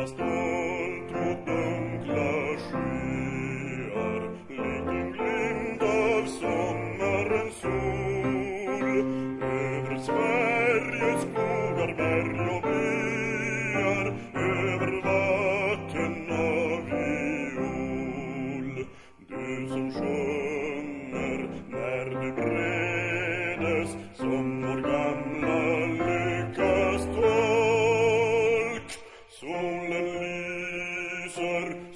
strålar stolt mot dunkla skyar lik en glimt av sommarens sol. Över Sveriges skogar, berg och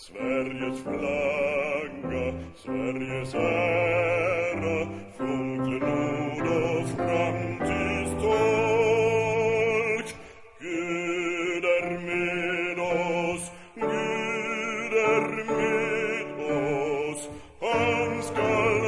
Sveriges flagga, Sveriges ära, funkle nord och framtidstolk. Gud är med oss, Gud är med oss, han skall